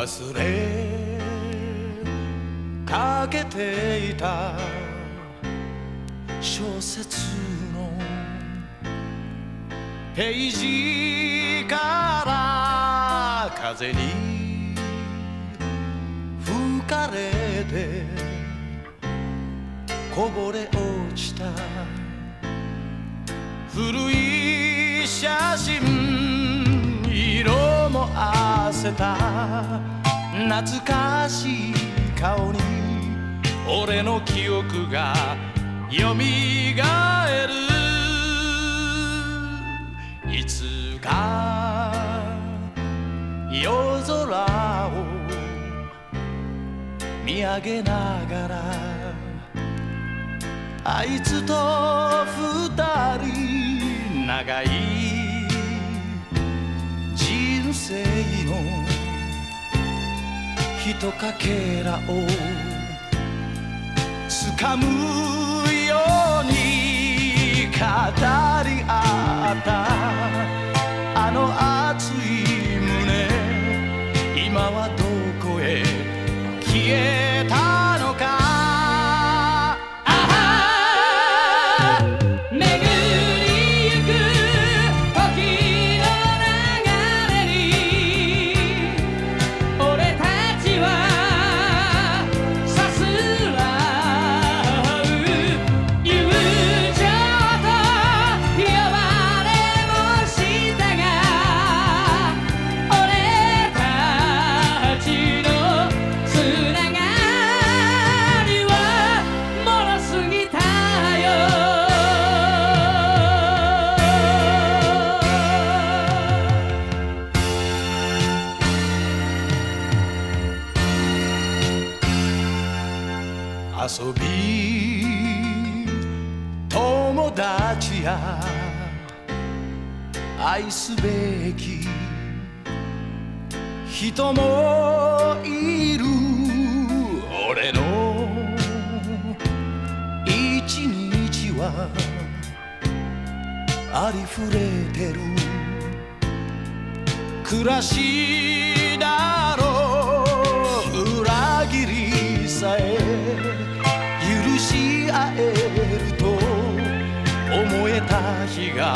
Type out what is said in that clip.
忘れかけていた小説のページから風に吹かれてこぼれ落ちた古い写真せた。懐かしい顔に俺の記憶がよみがえる。いつか夜空を見上げながらあいつと二人とかけらを掴むように語り合った。遊び友達や愛すべき人もいる。俺の一日はありふれてる。暮らし許し合えると思えた日が